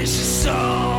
is your soul.